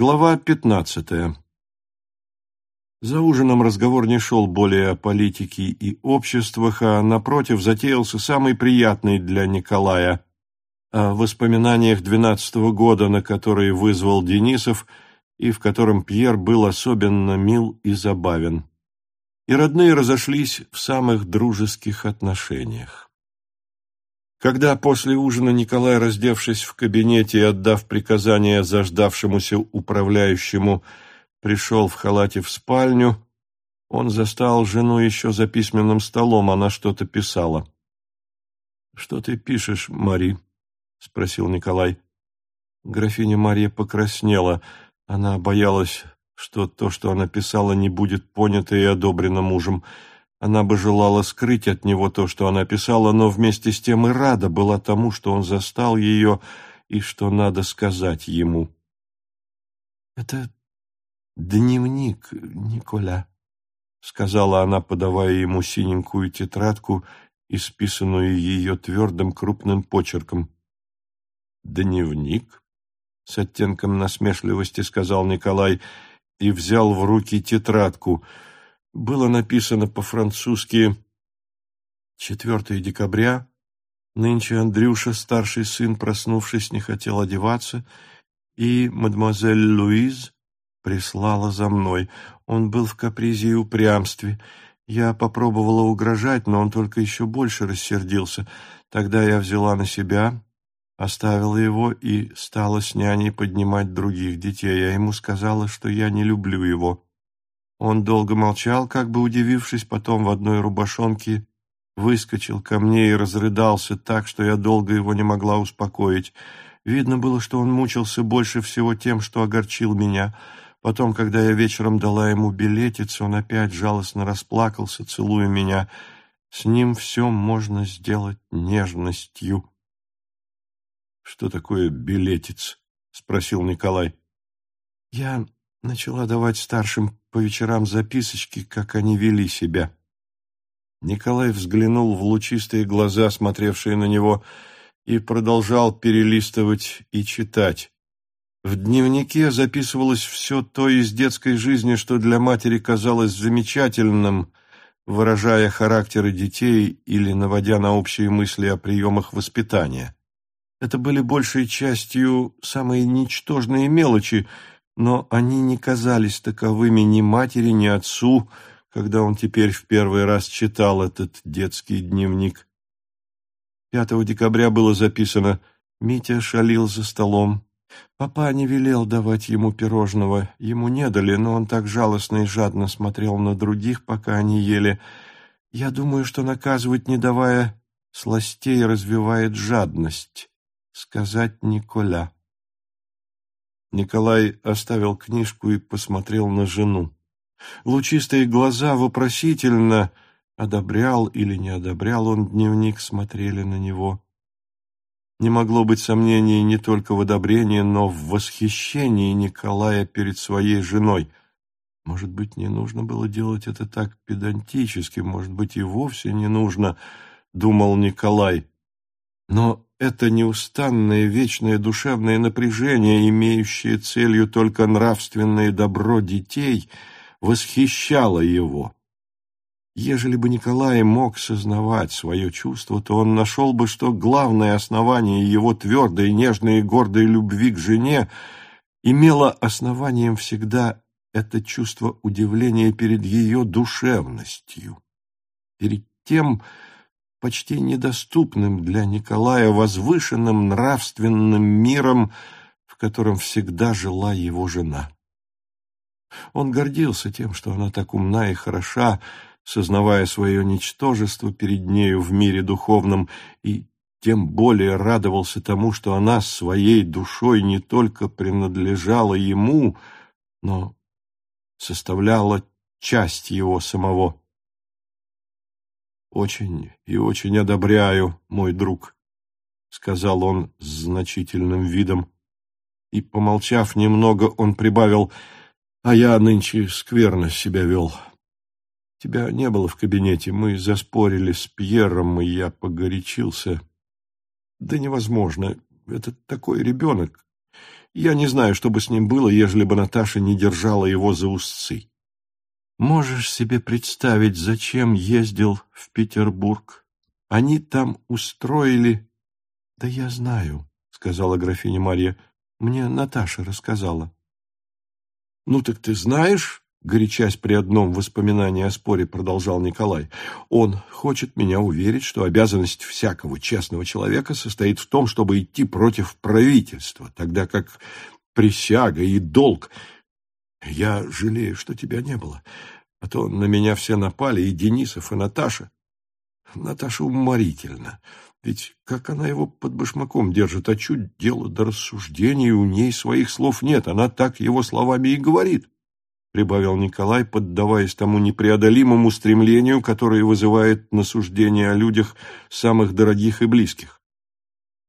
Глава пятнадцатая. За ужином разговор не шел более о политике и обществах, а, напротив, затеялся самый приятный для Николая – о воспоминаниях двенадцатого года, на которые вызвал Денисов, и в котором Пьер был особенно мил и забавен. И родные разошлись в самых дружеских отношениях. Когда после ужина Николай, раздевшись в кабинете и отдав приказание заждавшемуся управляющему, пришел в халате в спальню, он застал жену еще за письменным столом, она что-то писала. — Что ты пишешь, Мари? — спросил Николай. Графиня Мария покраснела. Она боялась, что то, что она писала, не будет понято и одобрено мужем. Она бы желала скрыть от него то, что она писала, но вместе с тем и рада была тому, что он застал ее и что надо сказать ему. «Это дневник, Николя», — сказала она, подавая ему синенькую тетрадку, исписанную ее твердым крупным почерком. «Дневник?» — с оттенком насмешливости сказал Николай и взял в руки тетрадку — было написано по-французски «4 декабря». Нынче Андрюша, старший сын, проснувшись, не хотел одеваться, и мадемуазель Луиз прислала за мной. Он был в капризе и упрямстве. Я попробовала угрожать, но он только еще больше рассердился. Тогда я взяла на себя, оставила его и стала с няней поднимать других детей. Я ему сказала, что я не люблю его. Он долго молчал, как бы удивившись, потом в одной рубашонке выскочил ко мне и разрыдался так, что я долго его не могла успокоить. Видно было, что он мучился больше всего тем, что огорчил меня. Потом, когда я вечером дала ему билетец, он опять жалостно расплакался, целуя меня. С ним все можно сделать нежностью. — Что такое билетец? — спросил Николай. — Я начала давать старшим по вечерам записочки, как они вели себя. Николай взглянул в лучистые глаза, смотревшие на него, и продолжал перелистывать и читать. В дневнике записывалось все то из детской жизни, что для матери казалось замечательным, выражая характеры детей или наводя на общие мысли о приемах воспитания. Это были большей частью самые ничтожные мелочи, но они не казались таковыми ни матери, ни отцу, когда он теперь в первый раз читал этот детский дневник. 5 декабря было записано «Митя шалил за столом. Папа не велел давать ему пирожного. Ему не дали, но он так жалостно и жадно смотрел на других, пока они ели. Я думаю, что наказывать, не давая сластей, развивает жадность. Сказать Николя». Николай оставил книжку и посмотрел на жену. Лучистые глаза вопросительно, одобрял или не одобрял он дневник, смотрели на него. Не могло быть сомнений не только в одобрении, но в восхищении Николая перед своей женой. Может быть, не нужно было делать это так педантически, может быть, и вовсе не нужно, думал Николай. Но это неустанное вечное душевное напряжение, имеющее целью только нравственное добро детей, восхищало его. Ежели бы Николай мог сознавать свое чувство, то он нашел бы, что главное основание его твердой, нежной и гордой любви к жене имело основанием всегда это чувство удивления перед ее душевностью, перед тем, почти недоступным для Николая возвышенным нравственным миром, в котором всегда жила его жена. Он гордился тем, что она так умна и хороша, сознавая свое ничтожество перед нею в мире духовном, и тем более радовался тому, что она своей душой не только принадлежала ему, но составляла часть его самого. «Очень и очень одобряю, мой друг», — сказал он с значительным видом. И, помолчав немного, он прибавил, «А я нынче скверно себя вел. Тебя не было в кабинете, мы заспорили с Пьером, и я погорячился. Да невозможно, это такой ребенок. Я не знаю, что бы с ним было, ежели бы Наташа не держала его за узцы. Можешь себе представить, зачем ездил в Петербург? Они там устроили... — Да я знаю, — сказала графиня Марья. — Мне Наташа рассказала. — Ну так ты знаешь, горячась при одном воспоминании о споре, продолжал Николай, он хочет меня уверить, что обязанность всякого честного человека состоит в том, чтобы идти против правительства, тогда как присяга и долг... Я жалею, что тебя не было, а то на меня все напали, и Денисов, и Наташа. Наташа уморительна. Ведь как она его под башмаком держит, а чуть дело до рассуждений, у ней своих слов нет, она так его словами и говорит. — прибавил Николай, поддаваясь тому непреодолимому стремлению, которое вызывает насуждение о людях самых дорогих и близких.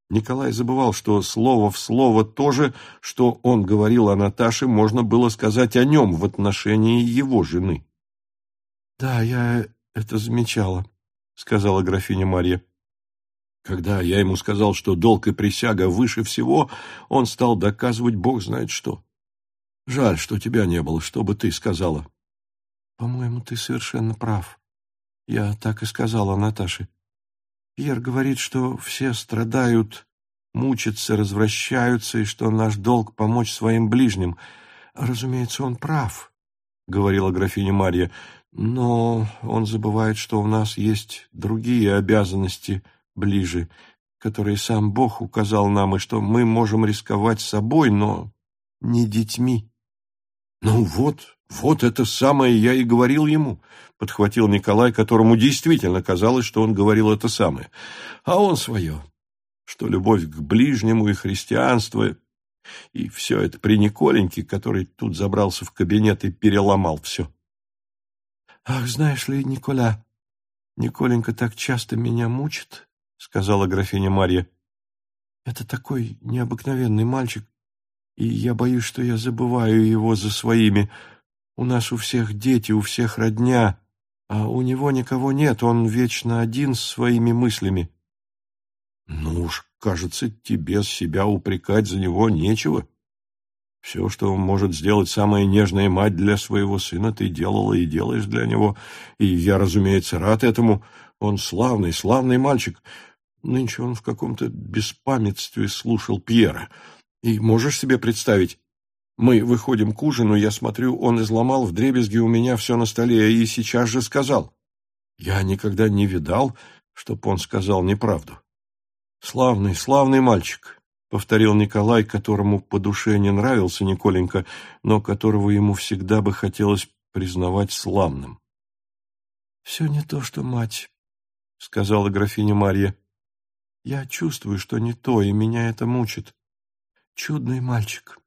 Николай забывал, что слово в слово то же, что он говорил о Наташе, можно было сказать о нем в отношении его жены. — Да, я это замечала, — сказала графиня Марья. Когда я ему сказал, что долг и присяга выше всего, он стал доказывать бог знает что. Жаль, что тебя не было, что бы ты сказала. По-моему, ты совершенно прав. Я так и сказала Наташе. Пьер говорит, что все страдают, мучатся, развращаются, и что наш долг помочь своим ближним. Разумеется, он прав, — говорила графиня Марья, но он забывает, что у нас есть другие обязанности ближе, которые сам Бог указал нам, и что мы можем рисковать собой, но не детьми. «Ну вот, вот это самое я и говорил ему», — подхватил Николай, которому действительно казалось, что он говорил это самое. А он свое, что любовь к ближнему и христианство, и все это при Николеньке, который тут забрался в кабинет и переломал все. «Ах, знаешь ли, Николя, Николенька так часто меня мучит», — сказала графиня Марья. «Это такой необыкновенный мальчик, и я боюсь, что я забываю его за своими. У нас у всех дети, у всех родня, а у него никого нет, он вечно один с своими мыслями. Ну уж, кажется, тебе себя упрекать за него нечего. Все, что может сделать самая нежная мать для своего сына, ты делала и делаешь для него, и я, разумеется, рад этому. Он славный, славный мальчик. Нынче он в каком-то беспамятстве слушал Пьера. И можешь себе представить, мы выходим к ужину, я смотрю, он изломал в дребезги у меня все на столе и сейчас же сказал. Я никогда не видал, чтоб он сказал неправду. Славный, славный мальчик, — повторил Николай, которому по душе не нравился Николенька, но которого ему всегда бы хотелось признавать славным. — Все не то, что мать, — сказала графиня Марья. — Я чувствую, что не то, и меня это мучит. Чудный мальчик.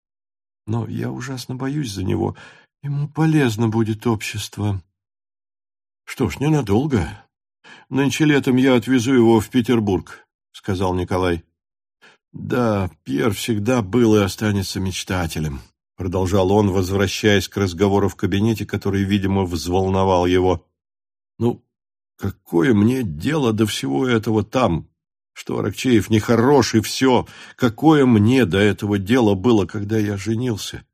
Но я ужасно боюсь за него. Ему полезно будет общество. Что ж, ненадолго. Нынче летом я отвезу его в Петербург, — сказал Николай. Да, Пьер всегда был и останется мечтателем, — продолжал он, возвращаясь к разговору в кабинете, который, видимо, взволновал его. Ну, какое мне дело до всего этого там, что Аракчеев нехорош и все. Какое мне до этого дело было, когда я женился?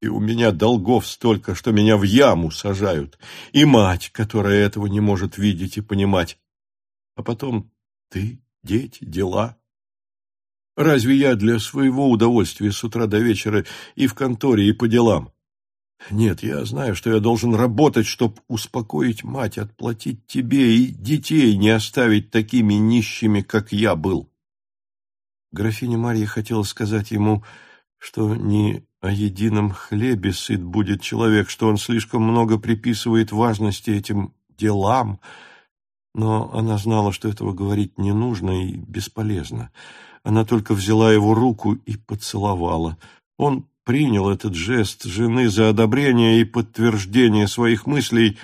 И у меня долгов столько, что меня в яму сажают. И мать, которая этого не может видеть и понимать. А потом ты, дети, дела. Разве я для своего удовольствия с утра до вечера и в конторе, и по делам? Нет, я знаю, что я должен работать, чтобы успокоить мать, отплатить тебе и детей не оставить такими нищими, как я был. Графиня Марья хотела сказать ему, что не о едином хлебе сыт будет человек, что он слишком много приписывает важности этим делам, но она знала, что этого говорить не нужно и бесполезно. Она только взяла его руку и поцеловала. Он принял этот жест жены за одобрение и подтверждение своих мыслей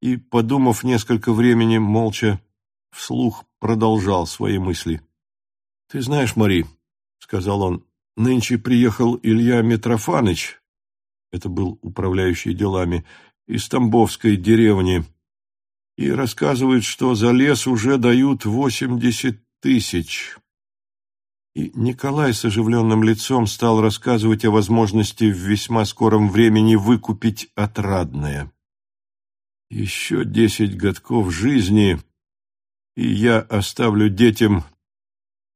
и, подумав несколько времени, молча, вслух продолжал свои мысли. — Ты знаешь, Мари, — сказал он, — нынче приехал Илья Митрофаныч, это был управляющий делами, из Тамбовской деревни, и рассказывает, что за лес уже дают восемьдесят тысяч. И Николай с оживленным лицом стал рассказывать о возможности в весьма скором времени выкупить отрадное. «Еще десять годков жизни, и я оставлю детям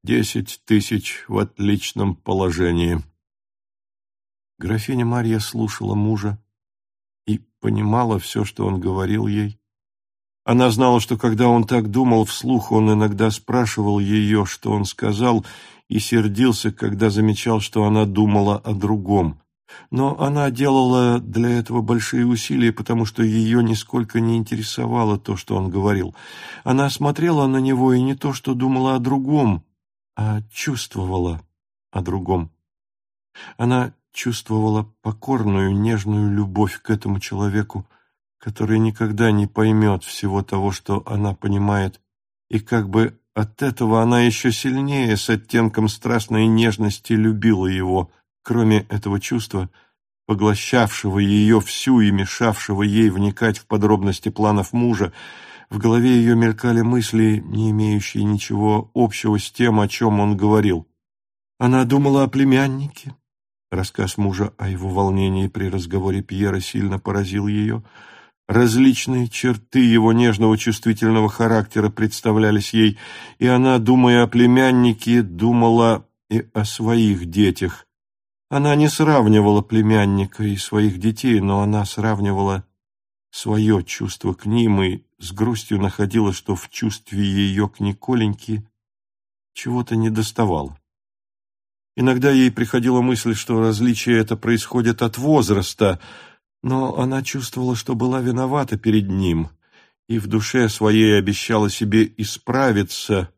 десять тысяч в отличном положении». Графиня Марья слушала мужа и понимала все, что он говорил ей. Она знала, что когда он так думал вслух, он иногда спрашивал ее, что он сказал, и сердился, когда замечал, что она думала о другом. Но она делала для этого большие усилия, потому что ее нисколько не интересовало то, что он говорил. Она смотрела на него и не то, что думала о другом, а чувствовала о другом. Она чувствовала покорную, нежную любовь к этому человеку, который никогда не поймет всего того, что она понимает, и как бы от этого она еще сильнее, с оттенком страстной нежности, любила его. Кроме этого чувства, поглощавшего ее всю и мешавшего ей вникать в подробности планов мужа, в голове ее мелькали мысли, не имеющие ничего общего с тем, о чем он говорил. Она думала о племяннике. Рассказ мужа о его волнении при разговоре Пьера сильно поразил ее – Различные черты его нежного чувствительного характера представлялись ей, и она, думая о племяннике, думала и о своих детях. Она не сравнивала племянника и своих детей, но она сравнивала свое чувство к ним и с грустью находила, что в чувстве ее к Николеньке чего-то недоставало. Иногда ей приходила мысль, что различие это происходит от возраста – но она чувствовала, что была виновата перед ним, и в душе своей обещала себе исправиться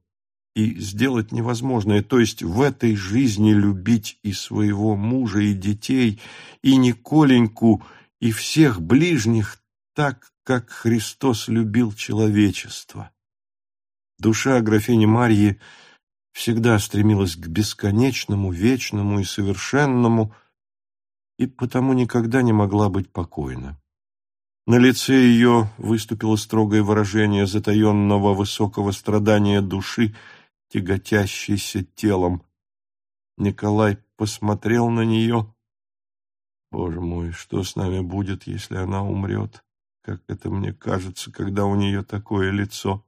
и сделать невозможное, то есть в этой жизни любить и своего мужа, и детей, и Николеньку, и всех ближних так, как Христос любил человечество. Душа графини Марьи всегда стремилась к бесконечному, вечному и совершенному – и потому никогда не могла быть покойна. На лице ее выступило строгое выражение затаенного высокого страдания души, тяготящейся телом. Николай посмотрел на нее. Боже мой, что с нами будет, если она умрет? Как это мне кажется, когда у нее такое лицо?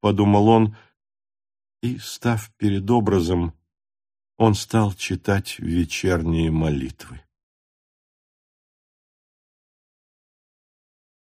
Подумал он, и, став перед образом, он стал читать вечерние молитвы.